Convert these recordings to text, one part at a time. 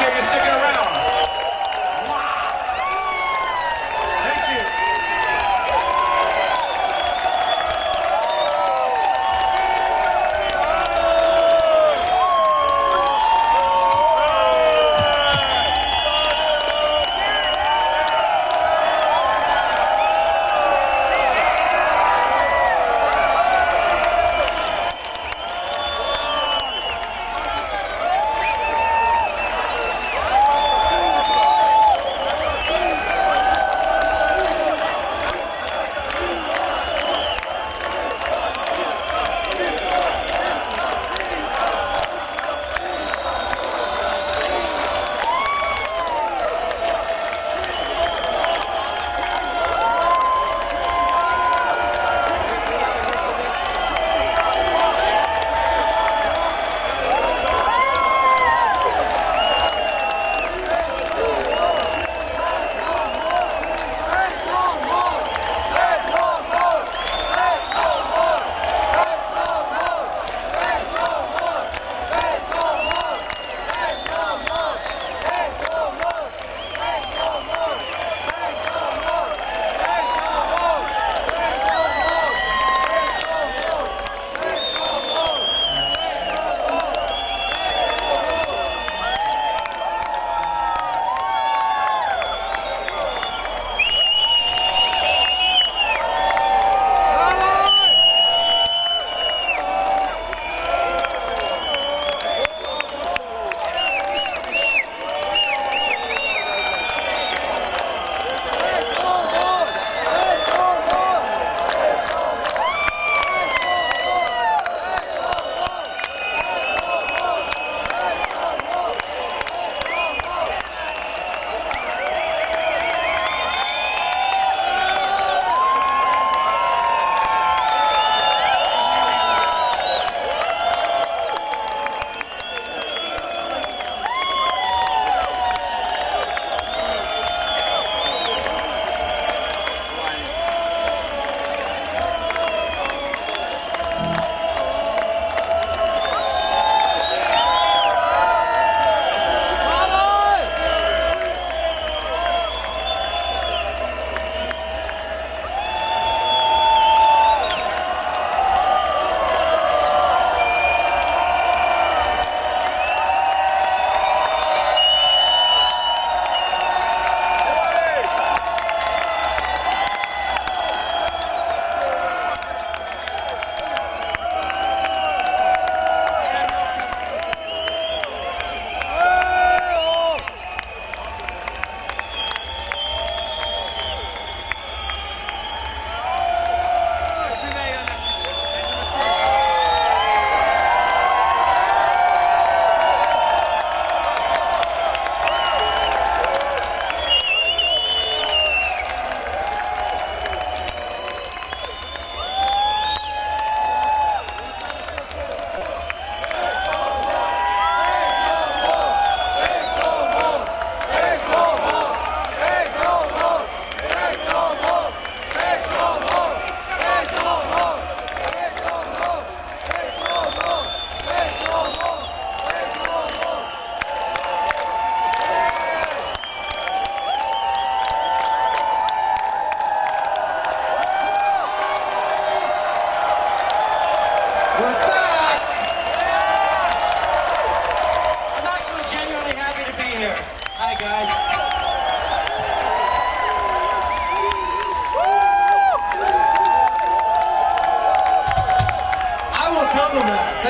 serious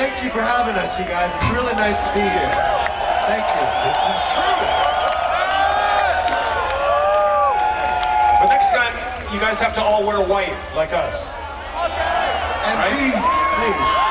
Thank you for having us, you guys. It's really nice to be here. Thank you. This is true. But next time, you guys have to all wear white like us. And Right. beads, please.